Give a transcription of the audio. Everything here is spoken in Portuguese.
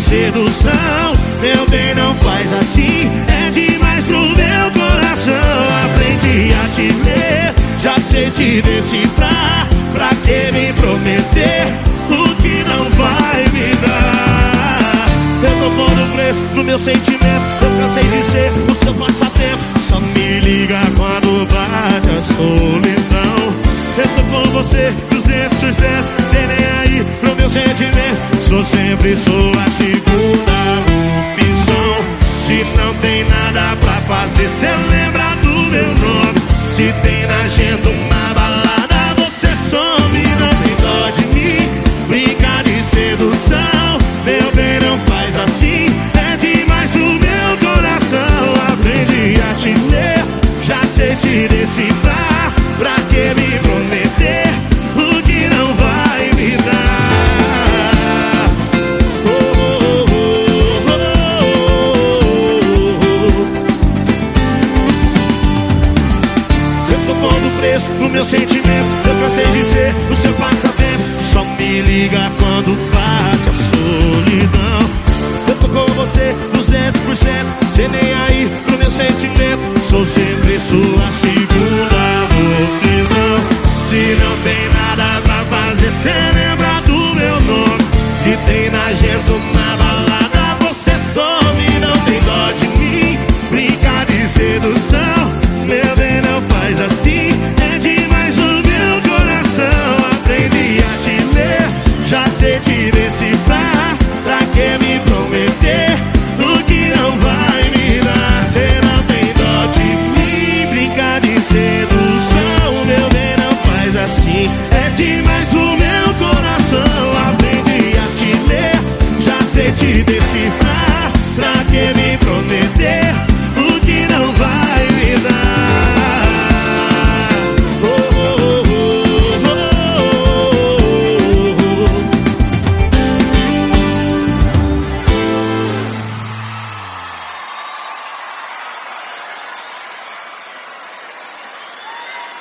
sedução. Meu bem, não faz assim, é demais pro meu coração. Aprendi a te ler, já sei te decifrar. Pra que me prometer o que não vai me dar? Eu tô pondo preço no meu sentimento. Eu cansei de ser o seu passatempo. Só me liga quando bate a solidão. Eu tô com você 200%, sem pro meu sentimento. Sou sempre sua segunda opção. Se não tem nada pra fazer, cê lembra do meu nome. Se tem na agenda uma balada, você some. Não tem dó de mim, brinca de sedução. Meu bem, não faz assim, é demais pro meu coração. Aprendi a te ler, já sei te decifrar. Pra que me prometer preço no meu sentimento. Eu cansei de ser o seu passatempo. Só me liga quando bate a solidão. Eu tô com você 200%. Cê nem aí pro meu sentimento. você tiver.